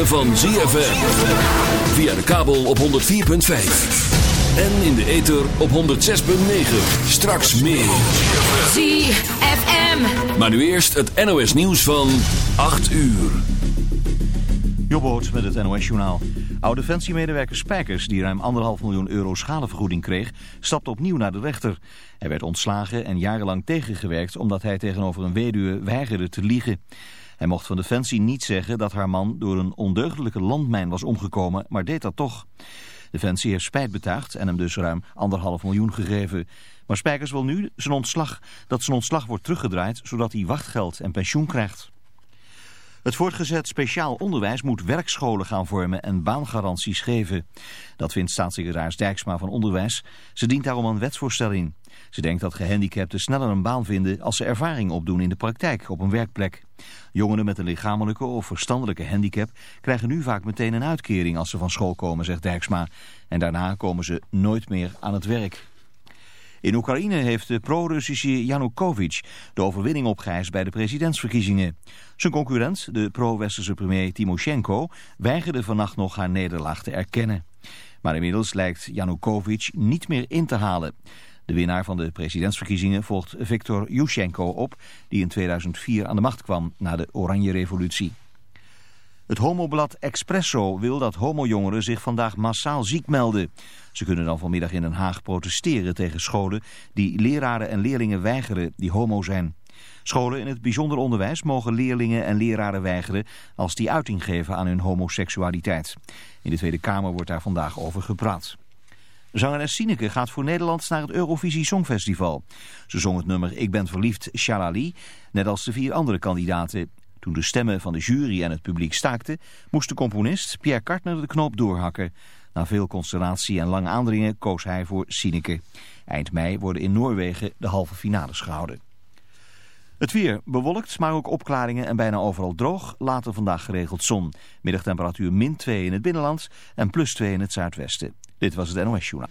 ritme van ZFM. Via de kabel op 104.5. En in de ether op 106.9. Straks meer. ZFM. Maar nu eerst het NOS nieuws van 8 uur. Jobboot met het NOS-journaal. Oud-defensiemedewerker Spijkers, die ruim 1,5 miljoen euro schadevergoeding kreeg, stapte opnieuw naar de rechter. Hij werd ontslagen en jarenlang tegengewerkt omdat hij tegenover een weduwe weigerde te liegen. Hij mocht van Defensie niet zeggen dat haar man door een ondeugdelijke landmijn was omgekomen, maar deed dat toch. Defensie heeft spijt betuigd en hem dus ruim 1,5 miljoen gegeven. Maar Spijkers wil nu zijn ontslag, dat zijn ontslag wordt teruggedraaid zodat hij wachtgeld en pensioen krijgt. Het voortgezet speciaal onderwijs moet werkscholen gaan vormen en baangaranties geven. Dat vindt staatssecretaris Dijksma van Onderwijs. Ze dient daarom een wetsvoorstel in. Ze denkt dat gehandicapten sneller een baan vinden als ze ervaring opdoen in de praktijk op een werkplek. Jongeren met een lichamelijke of verstandelijke handicap krijgen nu vaak meteen een uitkering als ze van school komen, zegt Dijksma. En daarna komen ze nooit meer aan het werk. In Oekraïne heeft de pro-Russische Yanukovych de overwinning opgeëist bij de presidentsverkiezingen. Zijn concurrent, de pro-westerse premier Timoshenko, weigerde vannacht nog haar nederlaag te erkennen. Maar inmiddels lijkt Yanukovych niet meer in te halen. De winnaar van de presidentsverkiezingen volgt Viktor Yushchenko op, die in 2004 aan de macht kwam na de Oranje Revolutie. Het homoblad Expresso wil dat homojongeren zich vandaag massaal ziek melden. Ze kunnen dan vanmiddag in Den Haag protesteren tegen scholen die leraren en leerlingen weigeren die homo zijn. Scholen in het bijzonder onderwijs mogen leerlingen en leraren weigeren als die uiting geven aan hun homoseksualiteit. In de Tweede Kamer wordt daar vandaag over gepraat. Zangeres Sineke gaat voor Nederland naar het Eurovisie Songfestival. Ze zong het nummer Ik ben verliefd, Shalali, net als de vier andere kandidaten. Toen de stemmen van de jury en het publiek staakten, moest de componist Pierre Kartner de knoop doorhakken. Na veel constellatie en lang aandringen koos hij voor Sineke. Eind mei worden in Noorwegen de halve finales gehouden. Het weer bewolkt, maar ook opklaringen en bijna overal droog. Later vandaag geregeld zon. Middagtemperatuur min 2 in het binnenland en plus 2 in het zuidwesten. Dit was het NOS Journaal.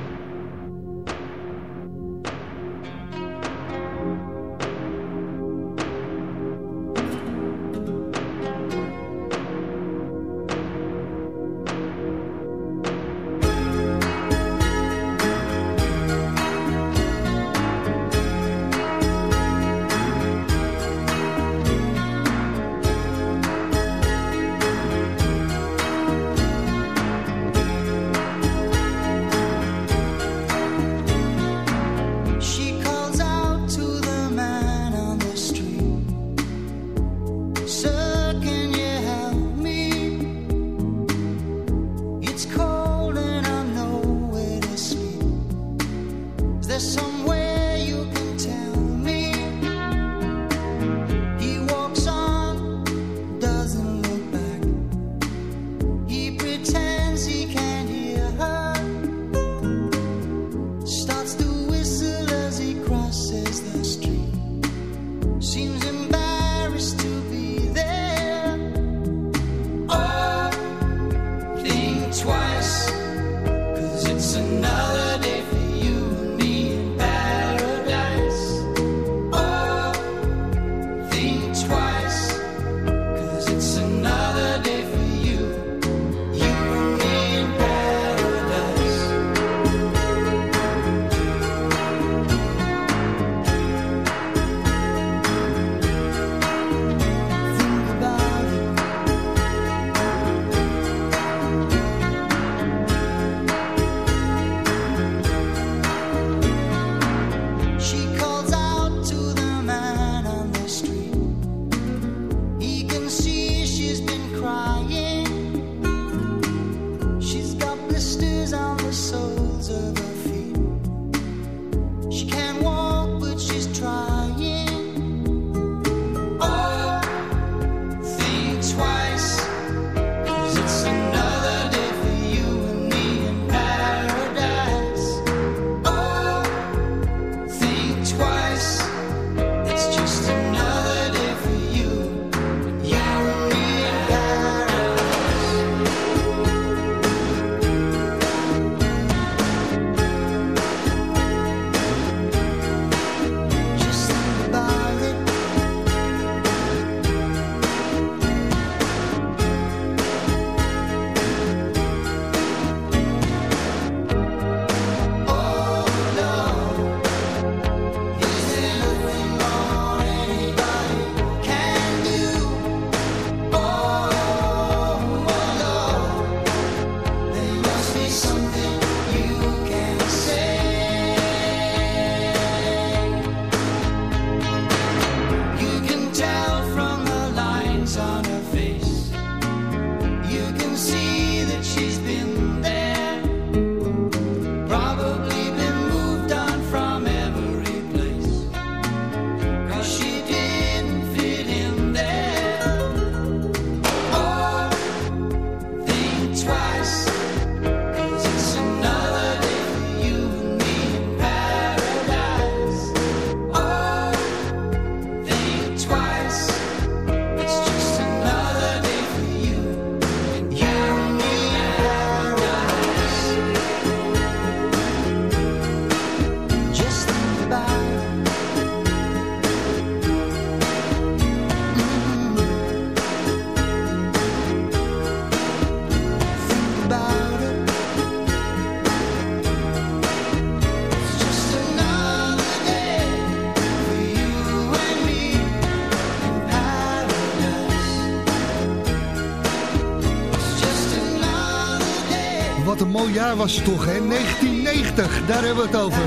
Jaar was het toch, hè? 1990, daar hebben we het over.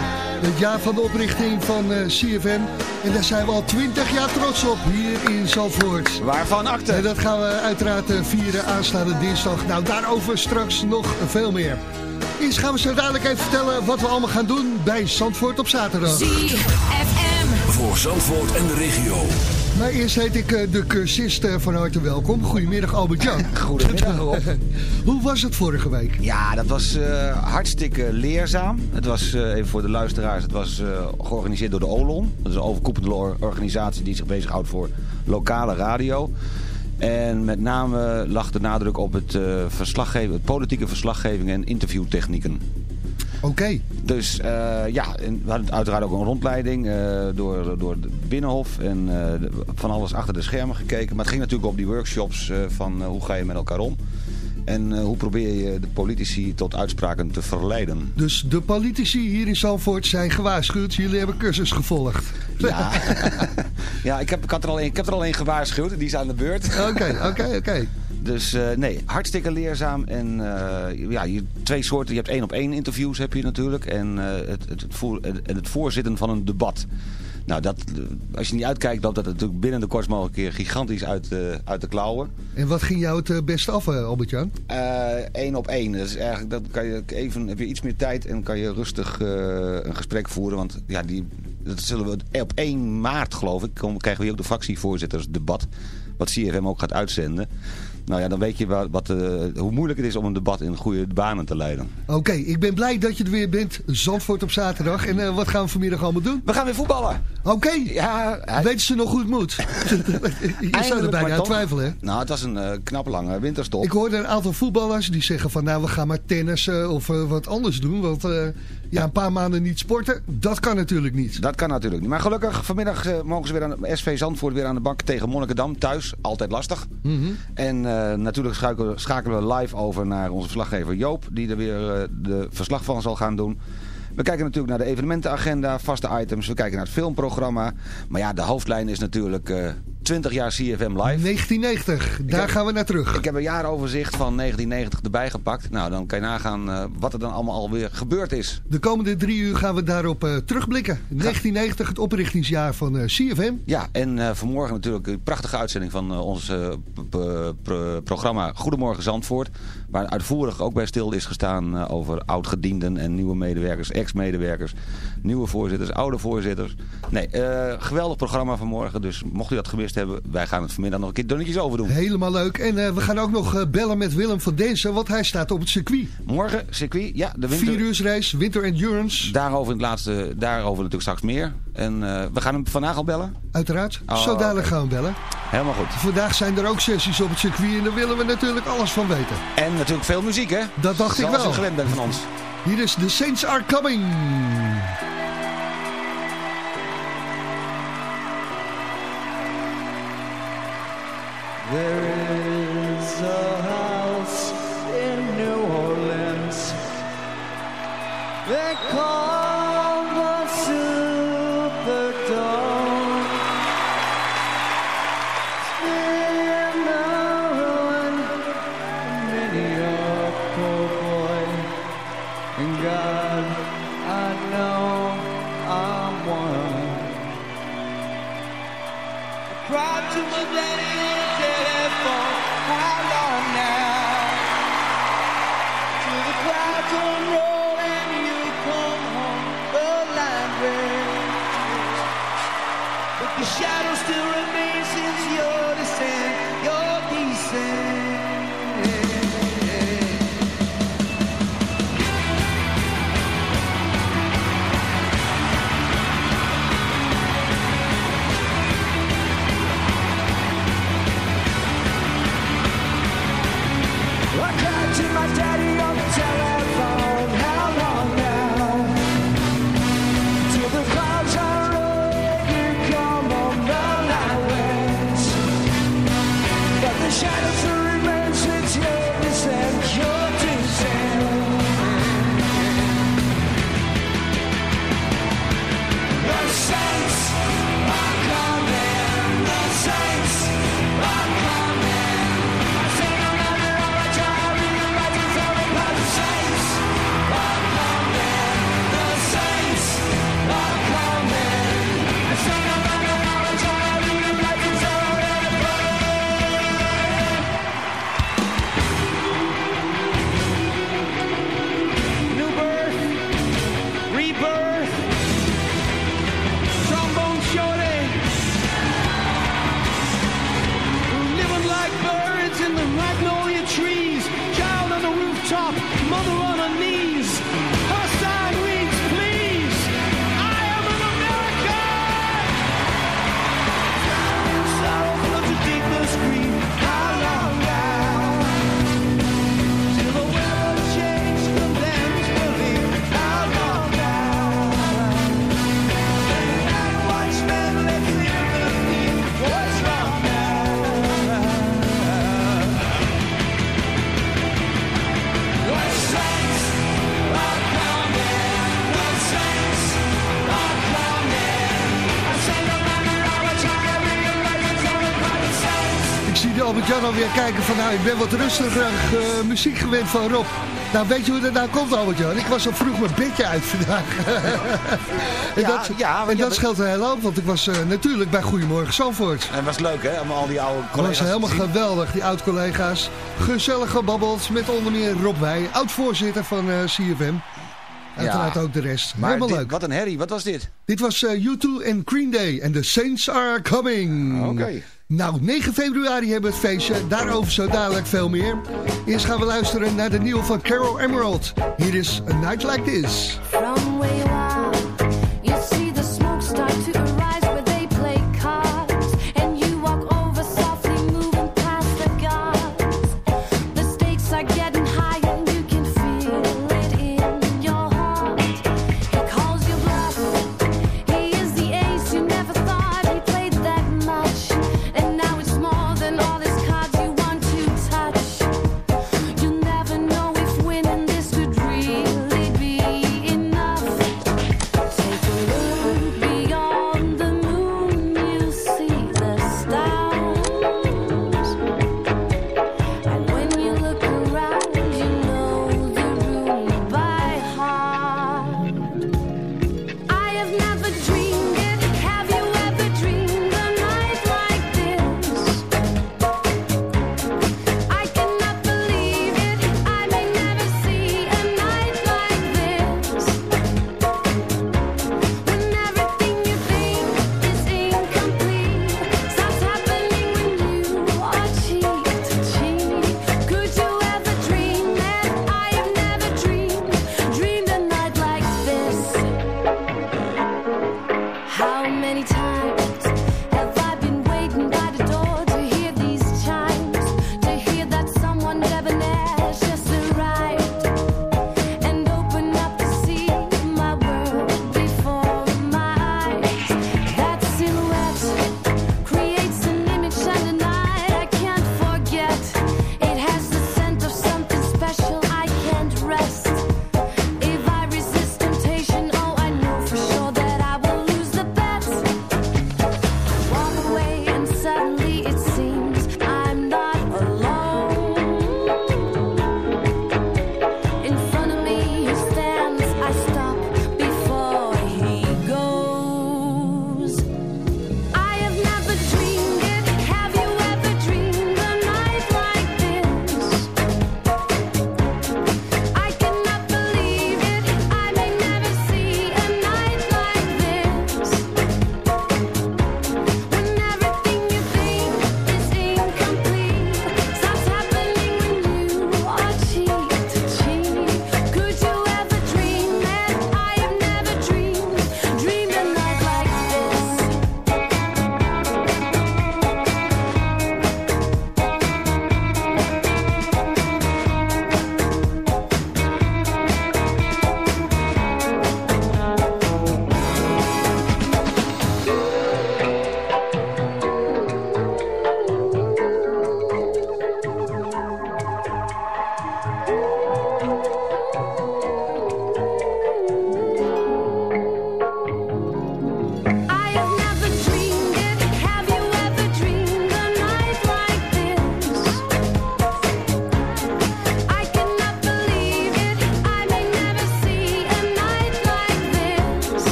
Het jaar van de oprichting van uh, CFM. En daar zijn we al 20 jaar trots op, hier in Zalvoort. Waarvan akte? En dat gaan we uiteraard uh, vieren aanstaande dinsdag. Nou, daarover straks nog veel meer. Eerst gaan we zo dadelijk even vertellen wat we allemaal gaan doen bij Zandvoort op zaterdag. ZFM. Voor Zandvoort en de regio. Maar eerst heet ik uh, de cursist uh, van harte welkom. Goedemiddag Albert-Jan. Goedemiddag Rob. Hoe was het vorige week? Ja, dat was uh, hartstikke leerzaam. Het was, even voor de luisteraars, het was georganiseerd door de OLON. Dat is een overkoepelende organisatie die zich bezighoudt voor lokale radio. En met name lag de nadruk op het, verslaggeven, het politieke verslaggeving en interviewtechnieken. Oké. Okay. Dus uh, ja, en we hadden uiteraard ook een rondleiding uh, door, door het Binnenhof en uh, van alles achter de schermen gekeken. Maar het ging natuurlijk op die workshops van hoe ga je met elkaar om. En hoe probeer je de politici tot uitspraken te verleiden. Dus de politici hier in Zalvoort zijn gewaarschuwd. Jullie hebben cursus gevolgd. Ja, ja ik, heb, ik, had er al een, ik heb er al één gewaarschuwd. Die is aan de beurt. Oké, oké, oké. Dus uh, nee, hartstikke leerzaam. En uh, ja, je, twee soorten. Je hebt één op één interviews heb je natuurlijk. En uh, het, het, het, voor, het, het voorzitten van een debat. Nou, dat, als je niet uitkijkt, loopt dat natuurlijk binnen de kortst mogelijke keer gigantisch uit, uh, uit de klauwen. En wat ging jou het best af, Albert-Jan? Eén op één. Dat is eigenlijk, dat kan je even, heb je iets meer tijd en kan je rustig een gesprek voeren. Want ja, die, dat zullen we op 1 maart, geloof ik, krijgen we hier ook de fractievoorzittersdebat. Wat CFM ook gaat uitzenden. Nou ja, dan weet je wat, wat uh, hoe moeilijk het is om een debat in goede banen te leiden. Oké, okay, ik ben blij dat je er weer bent. Zandvoort op zaterdag. En uh, wat gaan we vanmiddag allemaal doen? We gaan weer voetballen. Oké. Okay. Ja, hij... Weten ze nog hoe het moet? je zou er bijna aan twijfelen, hè? Nou, het was een uh, knappe lange winterstop. Ik hoorde een aantal voetballers die zeggen van... nou, we gaan maar tennissen of wat anders doen. Want ja, een paar maanden niet sporten, dat kan natuurlijk niet. Dat kan natuurlijk niet. Maar gelukkig, vanmiddag mogen ze weer aan SV Zandvoort weer aan de bak tegen Monnikendam. Thuis, altijd lastig. Mm -hmm. En natuurlijk schakelen, schakelen, we live over naar onze verslaggever Joop. Die er weer de verslag van zal gaan doen. We kijken natuurlijk naar de evenementenagenda, vaste items. We kijken naar het filmprogramma. Maar ja, de hoofdlijn is natuurlijk... 20 jaar CFM Live. 1990, daar heb, gaan we naar terug. Ik heb een jaaroverzicht van 1990 erbij gepakt. Nou, dan kan je nagaan uh, wat er dan allemaal alweer gebeurd is. De komende drie uur gaan we daarop uh, terugblikken. 1990, het oprichtingsjaar van uh, CFM. Ja, en vanmorgen natuurlijk een prachtige uitzending van ons programma Goedemorgen Zandvoort. Waar uitvoerig ook bij stil is gestaan over oud-gedienden en nieuwe medewerkers, ex-medewerkers. Nieuwe voorzitters, oude voorzitters. Nee, geweldig programma vanmorgen. Dus mocht u dat gemist hebben. Wij gaan het vanmiddag nog een keer dunnetjes over doen. Helemaal leuk. En uh, we gaan ook nog uh, bellen met Willem van Densen, want hij staat op het circuit. Morgen, circuit, ja. De winter... Vier uur winter endurance. Daarover, in het laatste, daarover natuurlijk straks meer. En we gaan hem vandaag al bellen. Uiteraard. Oh, Zo dadelijk okay. gaan we bellen. Helemaal goed. Vandaag zijn er ook sessies op het circuit en daar willen we natuurlijk alles van weten. En natuurlijk veel muziek, hè? Dat dacht Zoals ik wel. je gewend bent van ons. Hier is The Saints Are Coming. There is Moet Jan alweer kijken van... nou, ik ben wat rustiger eh, muziek gewend van Rob. Nou, weet je hoe dat nou komt, Albert-Jan? Ik was al vroeg mijn bedje uit vandaag. en ja, dat, ja, en dat scheelt een hele hoop, want ik was eh, natuurlijk bij Goedemorgen Zandvoort. En het was leuk, hè, om al die oude collega's Het was helemaal geweldig, die oud-collega's. Gezellig gebabbeld met onder meer Rob Wij, oud-voorzitter van eh, uh, CFM. Uiteraard ook de rest. Maar Helemaal leuk. Wat een herrie, wat was dit? Dit was uh, U2 en Green Day en The Saints Are Coming. Oké. Nou, 9 februari hebben we het feestje. Daarover zo dadelijk veel meer. Eerst gaan we luisteren naar de nieuwe van Carol Emerald. Hier is A Night Like This.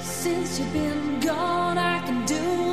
Since you've been gone, I can do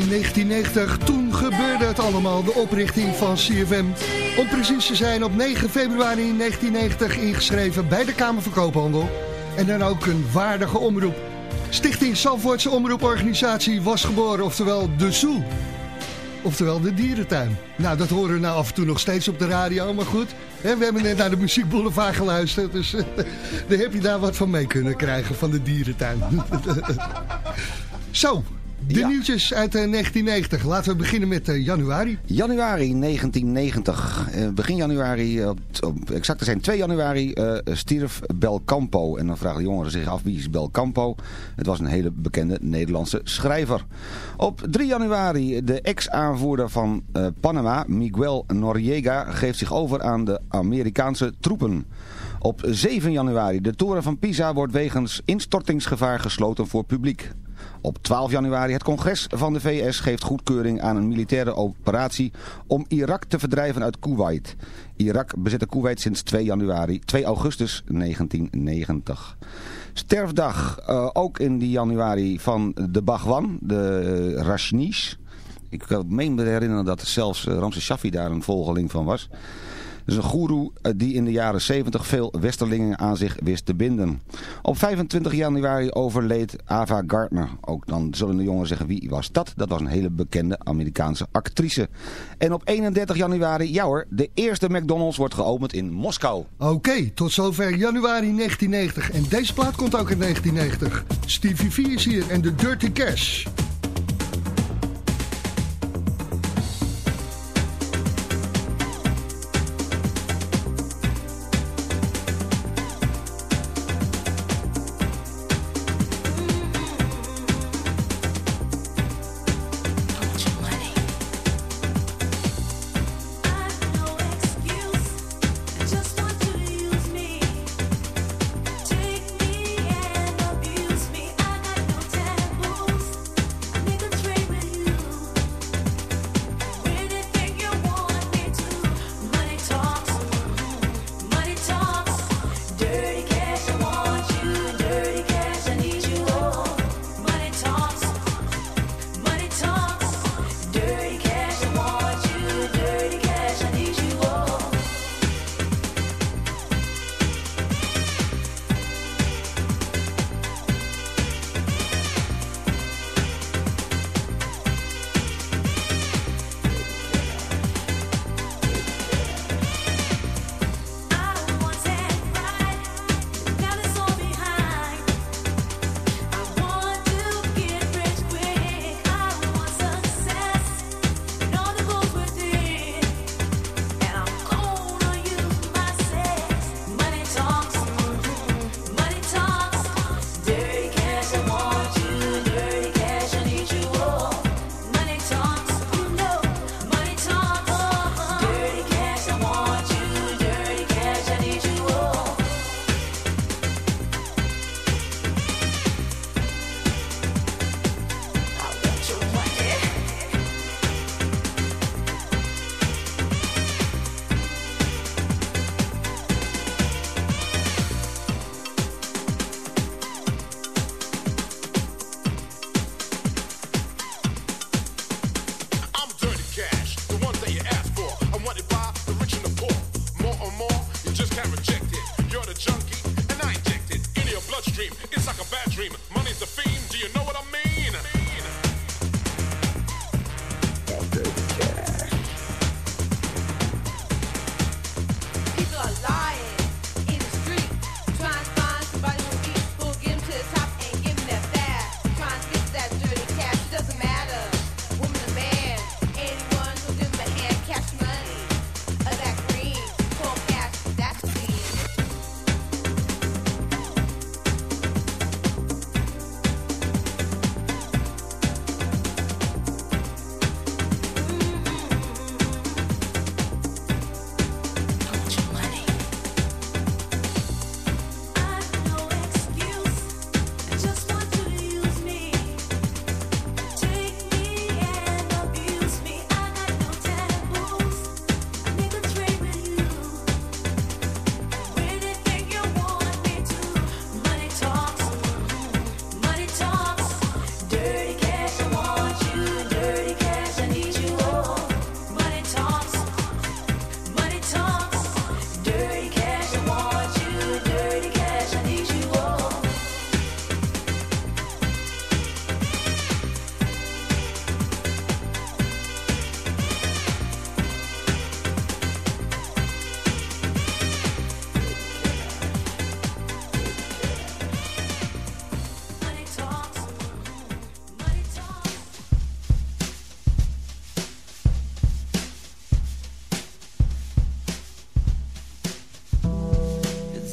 In 1990, toen gebeurde het allemaal, de oprichting van CFM. Om precies te zijn, op 9 februari 1990 ingeschreven bij de Kamer van Koophandel. En dan ook een waardige omroep. Stichting Zandvoortse Omroeporganisatie was geboren, oftewel de Zoo. Oftewel de dierentuin. Nou, dat horen we nou af en toe nog steeds op de radio, maar goed. Hè, we hebben net naar de muziekboulevard geluisterd, dus daar heb je daar wat van mee kunnen krijgen van de dierentuin. Zo, de Ja. nieuwtjes uit eh, 1990. Laten we beginnen met eh, januari. Januari 1990. Eh, begin januari, op, op, exact te zijn 2 januari, eh, stierf Belcampo. En dan vragen de jongeren zich af wie is Belcampo. Het was een hele bekende Nederlandse schrijver. Op 3 januari, de ex-aanvoerder van eh, Panama, Miguel Noriega, geeft zich over aan de Amerikaanse troepen. Op 7 januari, de toren van Pisa wordt wegens instortingsgevaar gesloten voor publiek. Op 12 januari het congres van de VS geeft goedkeuring aan een militaire operatie om Irak te verdrijven uit Kuwait. Irak bezette Kuwait sinds 2, januari, 2 augustus 1990. Sterfdag eh, ook in die januari van de Bhagwan, de uh, Rashnish. Ik kan me herinneren dat zelfs uh, Ramses Shaffi daar een volgeling van was. Is een goeroe eh, die in de jaren 70 veel westerlingen aan zich wist te binden. Op 25 januari overleed Ava Gardner. Ook dan zullen de jongen zeggen wie was dat? Dat was een hele bekende Amerikaanse actrice. En op 31 januari, ja hoor, de eerste McDonald's wordt geopend in Moskou. Oké, tot zover januari 1990. En deze plaat komt ook in 1990. Stevie V is hier en de Dirty Cash.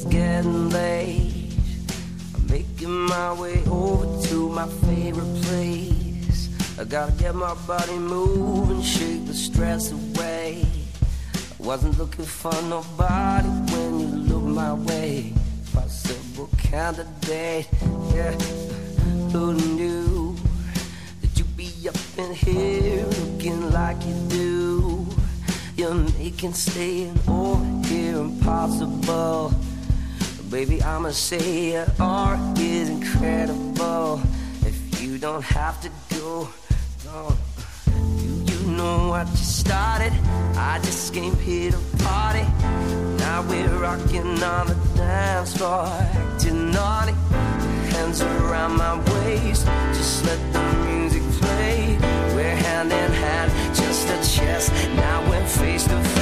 Getting late. I'm making my way over to my favorite place. I gotta get my body moving, shake the stress away. I wasn't looking for nobody when you looked my way. Possible candidate, yeah. Who knew that you'd be up in here looking like you do? You're making staying over here impossible. Baby, I'ma say your art is incredible. If you don't have to go, go. Do you know what you started. I just came here to party. Now we're rocking on the dance floor, acting naughty. Hands around my waist, just let the music play. We're hand in hand, just a chest. Now we're face to face.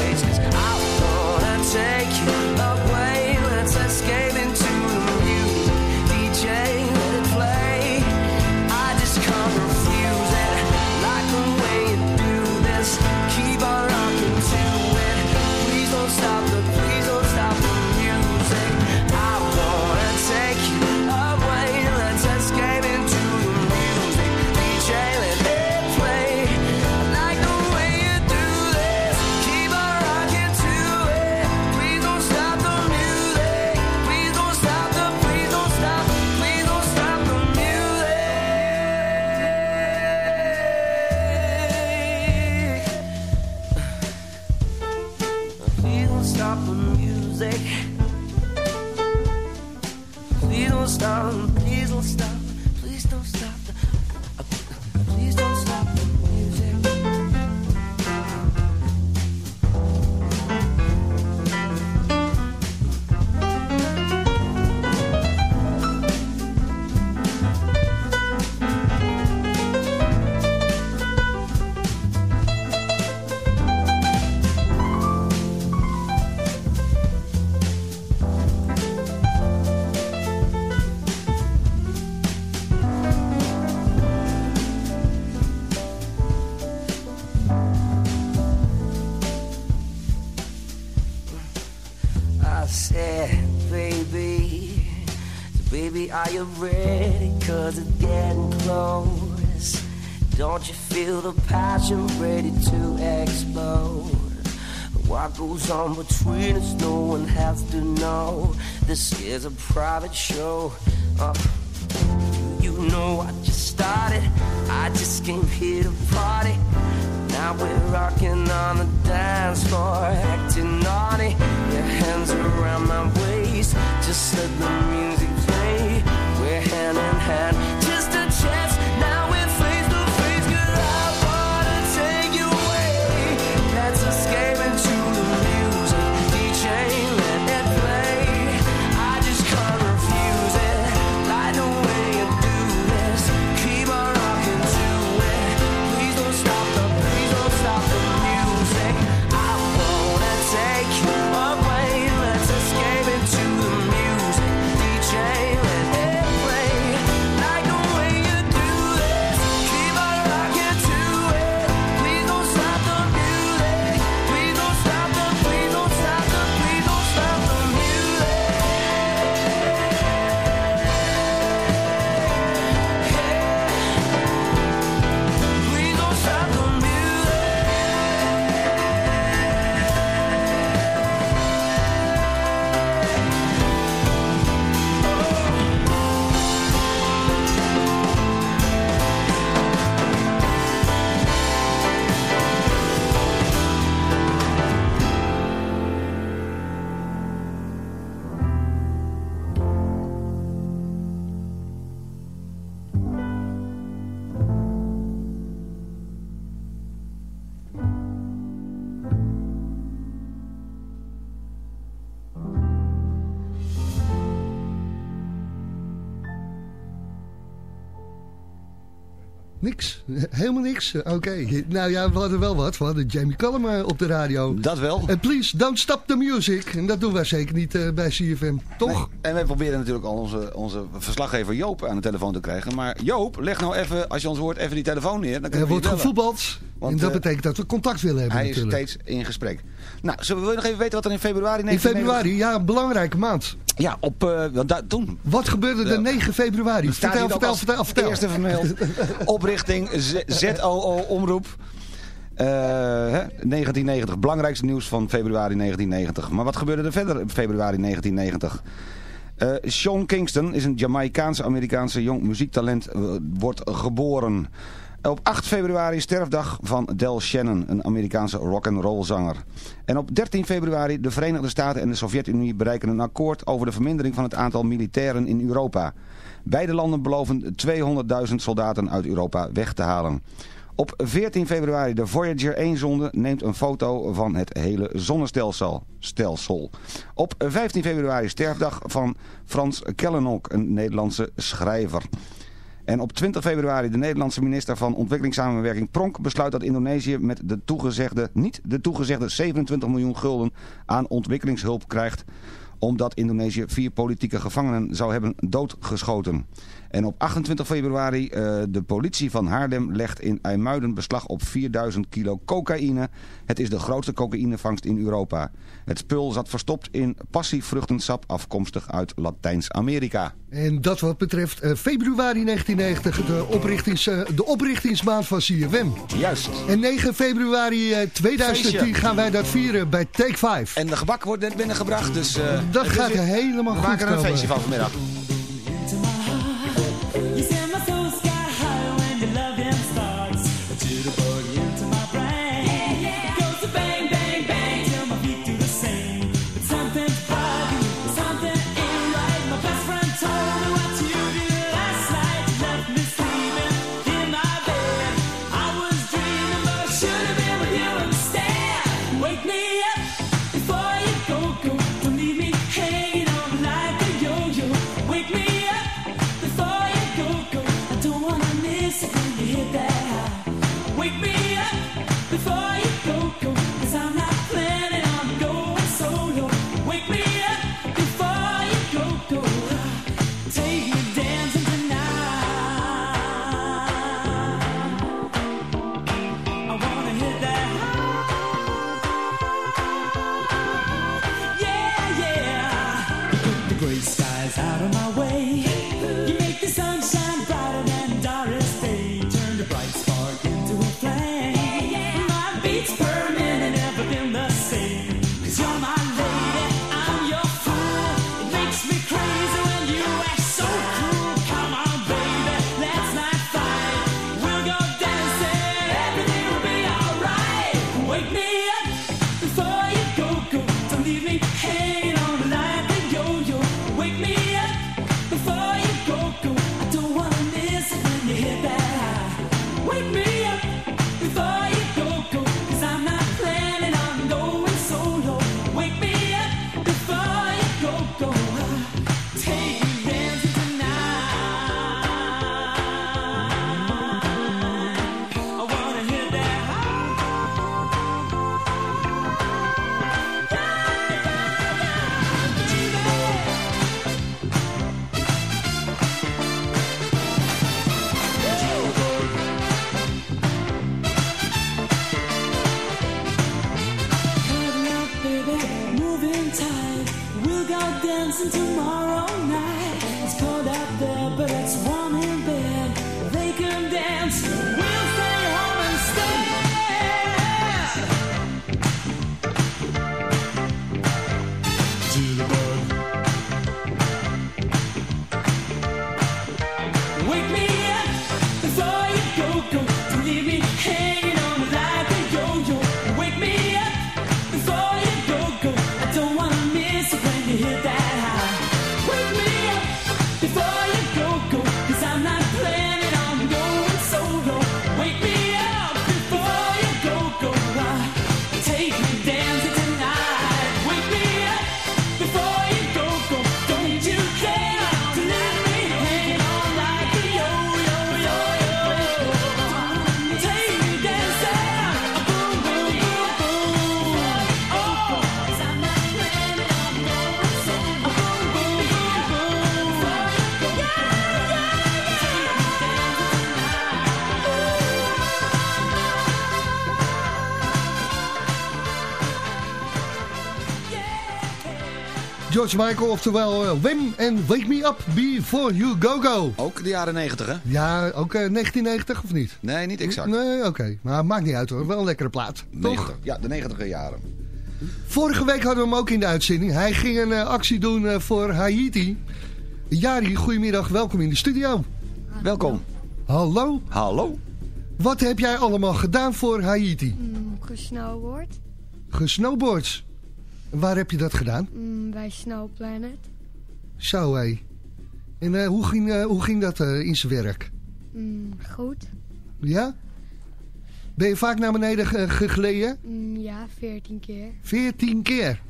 Goes on between us, no one has to know. This is a private show. Uh, you know I just started. I just came here to party. Now we're rocking on the dance floor, Niks? Oké. Nou ja, we hadden wel wat. We hadden Jamie Cullum eh, op de radio. Dat wel. En please, don't stop the music. En dat doen wij zeker niet eh, bij CFM. Toch? Nee, En wij proberen natuurlijk al onze, onze verslaggever Joop aan de telefoon te krijgen. Maar Joop, leg nou even, als je ons hoort, even die telefoon neer. Dan Er wordt gevoetbald. Want, en dat eh, betekent dat we contact willen hebben Hij is steeds in gesprek. Nou, zullen we nog even weten wat er in februari... In 1990 februari, ja, een belangrijke maand. Ja, op, eh, toen... Wat gebeurde er Ja. 9 februari? Vertel, vertel, vertel, vertel. Eerste vermeld. Oprichting ZOO Omroep. Eh, hè, 1990. Belangrijkste nieuws van februari 1990. Maar wat gebeurde er verder in februari 1990? Eh, Sean Kingston is een Jamaicaanse-Amerikaanse jong muziektalent. eh, wordt geboren. Op 8 februari sterfdag van Del Shannon, een Amerikaanse rock'n'roll zanger. En op 13 februari de Verenigde Staten en de Sovjet-Unie bereiken een akkoord over de vermindering van het aantal militairen in Europa. Beide landen beloven 200.000 soldaten uit Europa weg te halen. Op 14 februari de Voyager 1-zonde neemt een foto van het hele zonnestelsel. Stelsel. Op 15 februari sterfdag van Frans Kellenok, een Nederlandse schrijver. En op 20 februari de Nederlandse minister van Ontwikkelingssamenwerking Pronk besluit dat Indonesië met de toegezegde, niet de toegezegde 27 miljoen gulden aan ontwikkelingshulp krijgt omdat Indonesië vier politieke gevangenen zou hebben doodgeschoten. En op 28 februari eh, de politie van Haarlem legt in IJmuiden beslag op 4000 kilo cocaïne. Het is de grootste cocaïnevangst in Europa. Het spul zat verstopt in passievruchtensap afkomstig uit Latijns-Amerika. En dat wat betreft eh, februari 1990, de, oprichtings, eh, de oprichtingsmaand van CFM. Juist. En 9 februari eh, 2010 Feestje. gaan wij dat vieren bij Take 5. En de gebak wordt net binnengebracht, dus... Dat gaat helemaal We goed maken er een feestje van vanmiddag. Out of George Michael, oftewel eh, Wim en Wake Me Up Before You Go Go. Ook de jaren 90, hè? Ja, ook eh, 1990 of niet? Nee, niet exact. Nee, oké. Maar maakt niet uit hoor. Wel een lekkere plaat. Toch? 90. Ja, de 90 jaren. Vorige week hadden we hem ook in de uitzending. Hij ging een eh, actie doen eh, voor Haiti. Jari, goedemiddag. Welkom in de studio. Welkom. Hallo. Hallo. Wat heb jij allemaal gedaan voor Haiti? Mm, gesnowboard Gesnowboards. Waar heb je dat gedaan? mm, bij Snow Planet. Zo hé. En eh, hoe, ging, eh, hoe ging dat eh, in zijn werk? Mm, goed. Ja? Ben je vaak naar beneden ge- gegleden? Mm, ja, 14 keer. 14 keer.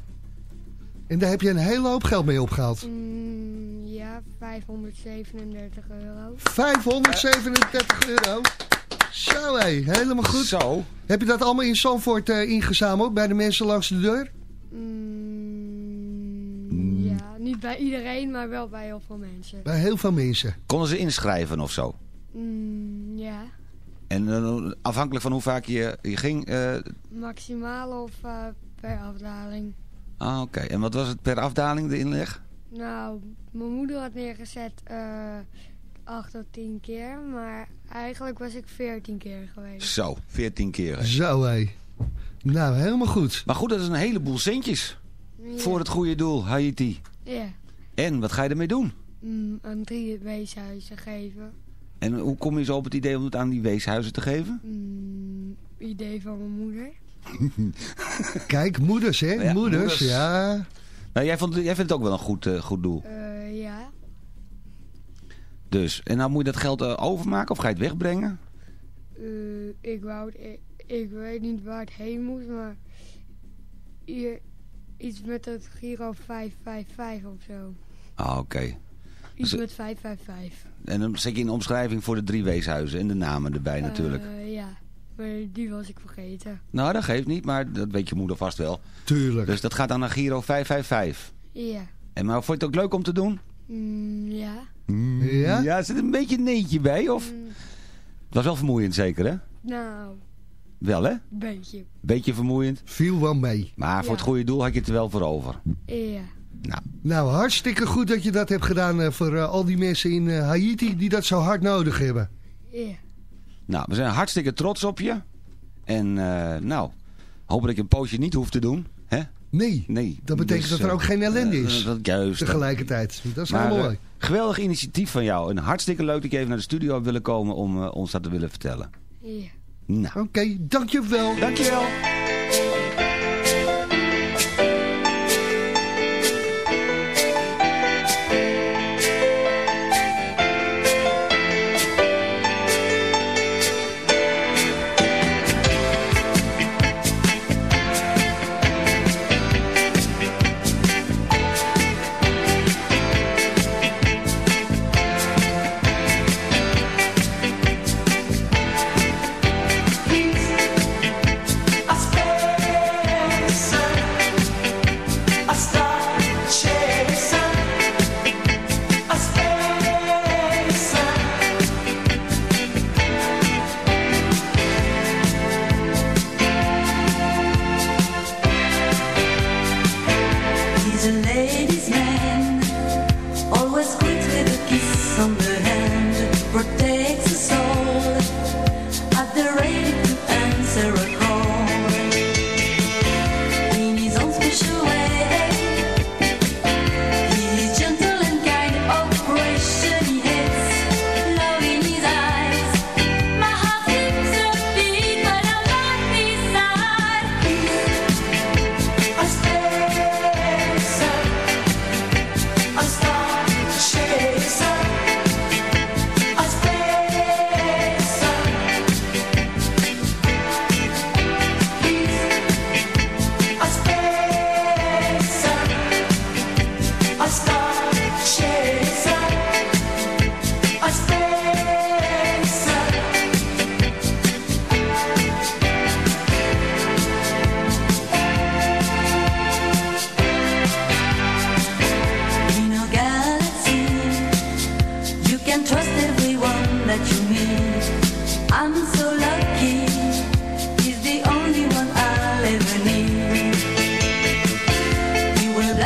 En daar heb je een hele hoop geld mee opgehaald. Mm, ja, 537 euro. 537 euro. Zo hé, helemaal goed. Zo. Heb je dat allemaal in Zandvoort eh, ingezameld bij de mensen langs de deur? Mm, ja, niet bij iedereen, maar wel bij heel veel mensen. Bij heel veel mensen. Konden ze inschrijven of zo? Mm, ja, En eh, afhankelijk van hoe vaak je, je ging... eh, maximaal of eh, per afdaling. ah, oké. En wat was het per afdaling, de inleg? Nou, mijn moeder had neergezet eh 8 tot 10 keer, maar eigenlijk was ik 14 keer geweest. Zo, 14 keer. hè. Zo hé. Nou, helemaal goed. Maar goed, dat is een heleboel centjes. Ja. Voor het goede doel, Haiti. Ja, En, wat ga je ermee doen? mm, aan drie weeshuizen geven. En hoe kom je zo op het idee om het aan die weeshuizen te geven? Mm, idee van mijn moeder. Kijk, moeders hè, Ja, moeders, moeders. ja. Nou, jij, vond, jij vindt het ook wel een goed, eh, goed doel. Eh, ja, Dus, en nou moet je dat geld eh, overmaken of ga je het wegbrengen? eh, ik wou het, ik, weet niet waar het heen moet, maar hier, iets met het Giro 555 of zo. Ah, oké. Iets Dus- met 555. En dan zet je in de omschrijving voor de drie weeshuizen en de namen erbij natuurlijk. Eh, ja, maar die was ik vergeten. Nou, dat geeft niet, maar dat weet je moeder vast wel. Tuurlijk. Dus dat gaat dan naar Giro 555. Ja. En maar vond je het ook leuk om te doen? Mm, ja. Ja? Ja, zit er een beetje een neetje bij, of? Mm, Het was wel vermoeiend zeker, hè? nou, Wel, hè? beetje. Beetje vermoeiend. Viel wel mee. Maar voor Ja. het goede doel had je het er wel voor over. Ja. Nou, Nou, hartstikke goed dat je dat hebt gedaan eh, voor eh, al die mensen in eh, Haiti die dat zo hard nodig hebben. Ja. nou, we zijn hartstikke trots op je. En eh, nou, hopen dat je een poosje niet hoeft te doen. Hè? Nee, Nee. dat betekent Dus, dat er ook geen ellende is. dat, juist. tegelijkertijd. Dat is Maar, eh, mooi. geweldig initiatief van jou. En hartstikke leuk dat je even naar de studio hebt willen komen om ons dat te willen vertellen. Ja. Nou, Oké, dankjewel. dankjewel.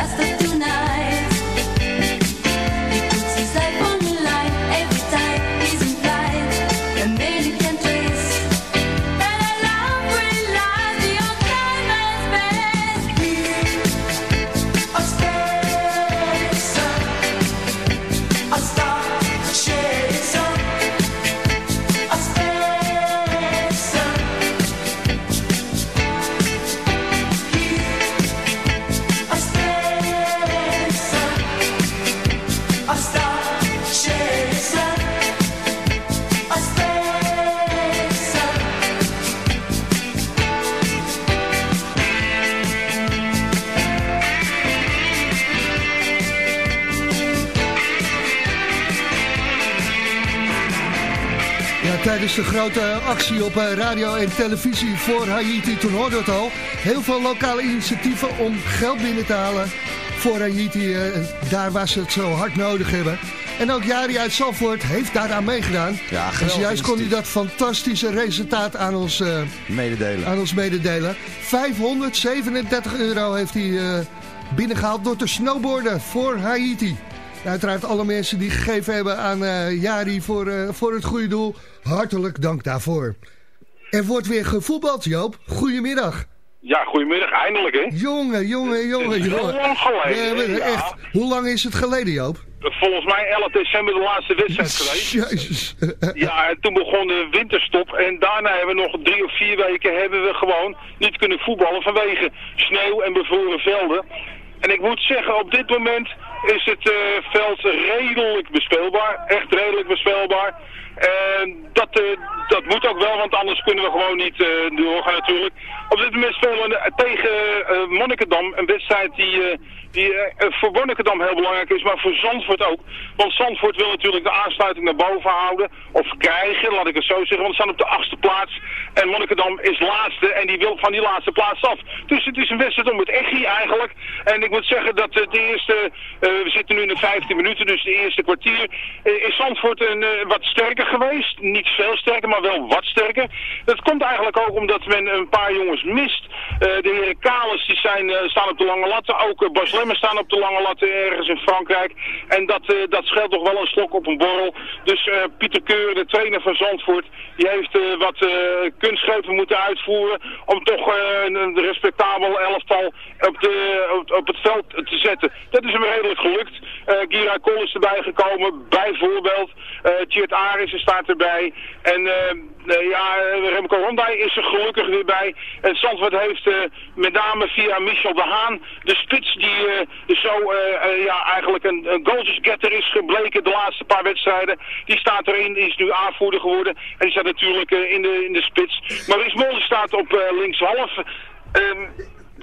That's the tonight. Grote actie op eh, radio en televisie voor Haiti, toen hoorde het al. Heel veel lokale initiatieven om geld binnen te halen voor Haiti, eh, daar waar ze het zo hard nodig hebben. En ook Jari uit Zalvoort heeft daaraan meegedaan. Ja, dus juist kon hij dat fantastische resultaat aan ons, eh, Mededelen. aan ons mededelen. 537 euro heeft hij eh, binnengehaald door te snowboarden voor Haiti. Uiteraard alle mensen die gegeven hebben aan eh, Jari voor, eh, voor het goede doel. Hartelijk dank daarvoor. Er wordt weer gevoetbald, Joop. Goedemiddag. Ja, goedemiddag, eindelijk hè. Jongen, jongen, jongen, jongen. heel lang geleden, ja. echt. Hoe lang is het geleden, Joop? Volgens mij 11 december de laatste wedstrijd geweest. Jezus. Ja, en toen begon de winterstop en daarna hebben we nog drie of vier weken hebben we gewoon niet kunnen voetballen vanwege sneeuw en bevroren velden. En ik moet zeggen, op dit moment is het eh, veld redelijk bespeelbaar. Echt redelijk bespeelbaar. En dat, eh, dat moet ook wel, want anders kunnen we gewoon niet eh, doorgaan natuurlijk. Op dit moment spelen we tegen Monnikendam een wedstrijd die, die eh, voor Monnikendam heel belangrijk is, maar voor Zandvoort ook. Want Zandvoort wil natuurlijk de aansluiting naar boven houden, of krijgen, laat ik het zo zeggen, want ze staan op de achtste plaats. En Monnikendam is laatste en die wil van die laatste plaats af. Dus het is een wedstrijd om het echi eigenlijk. En ik moet zeggen dat eh, de eerste, eh, we zitten nu in de 15 minuten, dus de eerste kwartier, eh, is Zandvoort een, eh, wat sterker geweest. Niet veel sterker, maar wel wat sterker. Dat komt eigenlijk ook omdat men een paar jongens mist. Eh, de heren die zijn, eh, staan op de lange latten. Ook Bas Lemmers staan op de lange latten ergens in Frankrijk. En dat, eh, dat scheelt toch wel een slok op een borrel. Dus eh, Pieter Keur, de trainer van Zandvoort, die heeft eh, wat kunstgrepen moeten uitvoeren om toch een, respectabel elftal op, de, op, het veld te zetten. Dat is hem redelijk gelukt. Gira Kool is erbij gekomen, bijvoorbeeld. Eh Tjeerd Arissen staat erbij. En ja, eh, Remco Rondij is er gelukkig weer bij. En Zandvoort heeft eh, met name via Michel de Haan, de spits die eh, zo ja, eigenlijk een, een goalsgetter is gebleken de laatste paar wedstrijden. Die staat erin, die is nu aanvoerder geworden. En die staat natuurlijk in, de, in de spits. Maurice Mulder staat op linkshalf. Ehm,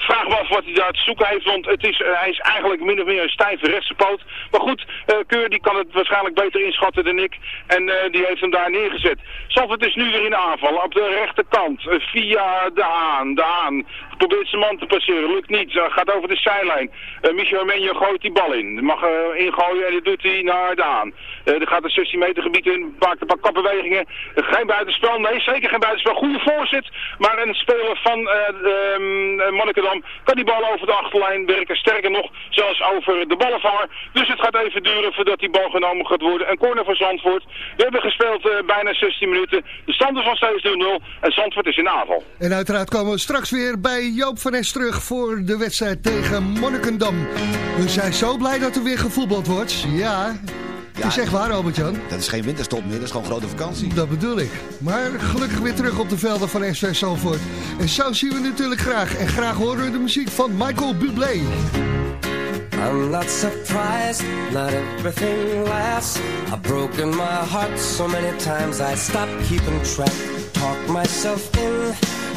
vraag me af wat hij daar te zoeken heeft, want het is, eh, hij is eigenlijk min of meer een stijve rechtse poot. Maar goed, eh, Keur die kan het waarschijnlijk beter inschatten dan ik. En eh, die heeft hem daar neergezet. Zandvoort is nu weer in aanval op de rechterkant. via de Haan. De Haan probeert zijn man te passeren. Lukt niet. Gaat over de zijlijn. Eh, Michel Menjo gooit die bal in. Mag eh, ingooien en dat doet hij naar de Haan. Eh er gaat een 16 meter gebied in. Maakt een paar kapbewegingen. Geen buitenspel. Nee, zeker geen buitenspel. Goede voorzet. Maar een speler van eh, Monnikendam kan die bal over de achterlijn werken. Sterker nog, zelfs over de ballenvanger. Dus het gaat even duren voordat die bal genomen gaat worden. Een corner voor Zandvoort. We hebben gespeeld bijna 16 minuten. De stand is van steeds 0-0. En Zandvoort is in aanval. En uiteraard komen we straks weer bij Joop van Es terug voor de wedstrijd tegen Monnikendam. We zijn zo blij dat er weer gevoetbald wordt. Ja, het is echt waar, Albert-Jan. Dat is geen winterstop meer, dat is gewoon grote vakantie. Dat bedoel ik. Maar gelukkig weer terug op de velden van SV Zalvoort. En zo zien we natuurlijk graag. En graag horen we de muziek van Michael Bublé. I'm not surprised, not everything lasts. I've broken my heart so many times I stopped keeping track. Talk myself in,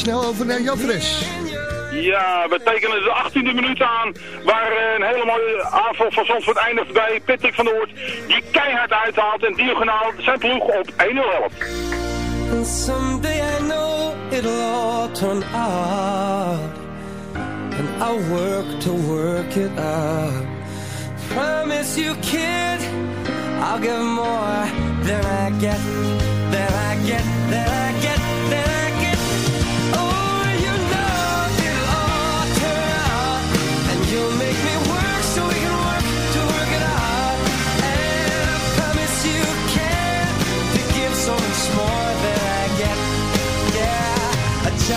snel over naar Jan Ja, we tekenen de 18e minuut aan. Waar eh, een hele mooie aanval van Zandvoort eindigt bij Patrick van der Hoort. Die keihard uithaalt en diagonaal zijn ploeg op 1-0 helpt. And someday I know it'll all turn out. And I'll work to work it out. Promise you kid, I'll give more than I get, than I get, than I get.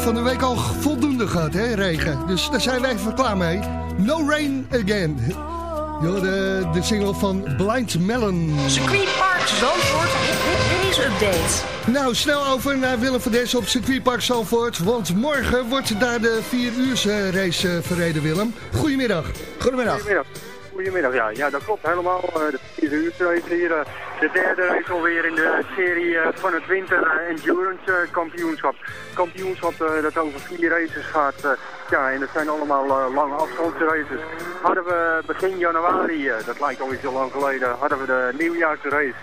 Van de week al voldoende gehad, hè, regen. Dus daar zijn wij even klaar mee. No rain again. Jo, de, de single van Blind Melon. Circuitpark Zandvoort, race update. Nou, snel over naar Willem van Dessen op circuitpark Zandvoort. Want morgen wordt daar de 4 uur race eh, verreden, Willem. Goedemiddag. Goedemiddag. Goedemiddag. Goedemiddag, ja. Ja, dat klopt helemaal. Eh, De vierde uur race hier. De derde race alweer in de serie eh, van het Winter eh, Endurance eh, Kampioenschap. Kampioenschap dat over vier races gaat. Ja, en dat zijn allemaal lange afstandsraces. Hadden we begin januari, dat lijkt alweer zo lang geleden, hadden we de nieuwjaarsrace.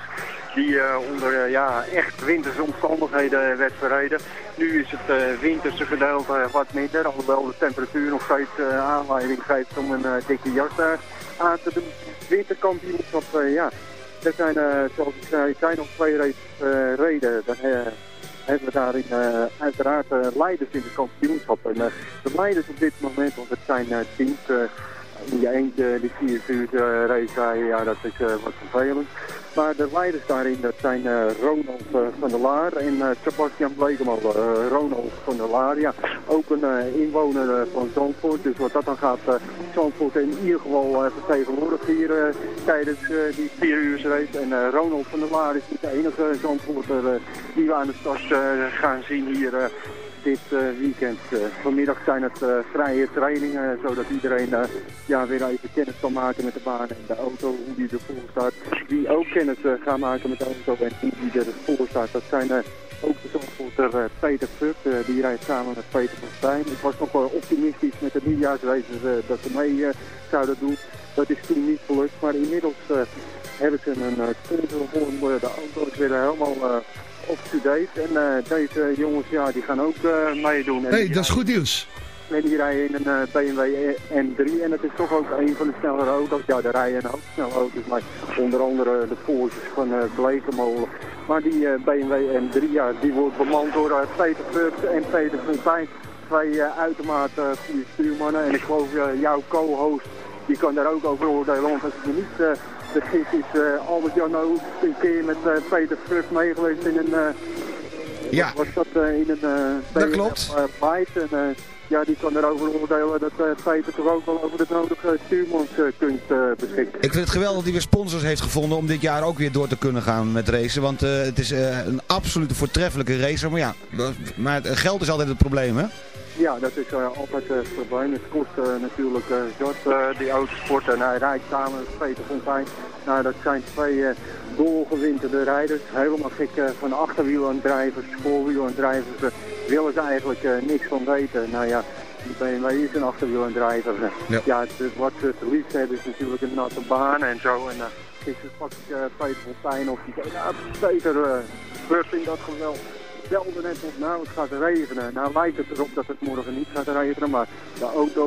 Die onder ja, echt winterse omstandigheden werd verreden. Nu is het winterse gedeelte wat minder, alhoewel de temperatuur nog steeds aanleiding geeft om een dikke jas aan te doen. Winterkampioenschap, ja, er zijn, eh, zoals ik zei, zijn nog twee races eh, reden. Dan eh, hebben we daarin uiteraard leiders in het kampioenschap. En de leiders op dit moment, want het zijn teams... eh, in je eentje die vier uur eh, race rijden, ja, dat is eh, wat vervelend. Maar de leiders daarin, dat zijn eh, Ronald eh, van der Laar en eh, Sebastian Blekemolen. Eh, Ronald van der Laar, ja, ook een eh, inwoner eh, van Zandvoort. Dus wat dat dan gaat, eh Zandvoort in ieder geval vertegenwoordigd hier eh, tijdens eh, die vier uur race. En eh, Ronald van der Laar is niet de enige Zandvoorter eh, die we aan de eh, gaan zien hier eh, dit eh, weekend. Eh, vanmiddag zijn het eh, vrije trainingen, zodat iedereen ja, weer even kennis kan maken met de baan en de auto, hoe die ervoor staat. Wie ook kennis gaat maken met de auto en hoe die ervoor staat, dat zijn ook de Zandvoorter eh, Peter eh, die rijdt samen met Peter van Stijn. Ik was nog wel optimistisch met de nieuwjaarsraces eh, dat ze mee zouden doen. Dat is toen niet gelukt, maar inmiddels hebben ze een uh. De auto is weer helemaal up-to-date. En eh, deze jongens ja, die gaan ook eh, meedoen. En hey, dat is goed nieuws. en die rijden in een eh, BMW M3 en het is toch ook een van de snellere auto's. Ja, daar rijden ook snelle auto's, maar onder andere de Porsches van Blekemolen. Maar die BMW M3, ja, die wordt bemand door Peter Furt en Peter Fontijn. Twee eh, uitermate goede stuurmannen. En ik geloof jouw co-host, die kan daar ook over oordelen. Want als ik me niet uh, vergis, is uh, Albert-Jan ook een keer met uh, Peter Furt meegeweest in een... Uh, ja. Was dat in een... Dat klopt. Bite en, ja, die kan erover oordelen dat uh, Peter toch ook wel over de nodige stuurmanskunst uh, beschikt. Ik vind het geweldig dat hij weer sponsors heeft gevonden om dit jaar ook weer door te kunnen gaan met racen. Want uh, het is uh, een absolute voortreffelijke racer. Maar ja, maar geld is altijd het probleem, hè? Ja, dat is altijd het probleem. Het kost natuurlijk Jort, die autosport. En hij rijdt samen met Peter Fontijn. Nou, dat zijn twee doorgewinterde rijders. Helemaal gek van achterwielaandrijvers, voorwielaandrijvers. willen ze eigenlijk niks van weten. Nou ja, die BMW is een achterwielaandrijver. Ja, ja het, wat ze het liefst hebben is natuurlijk een natte baan en zo. En is het pak ik Peter Fontijn of die ja, Peter uh, in dat geweld belde net op, nou het gaat regenen. Nou lijkt het erop dat het morgen niet gaat regenen, maar de auto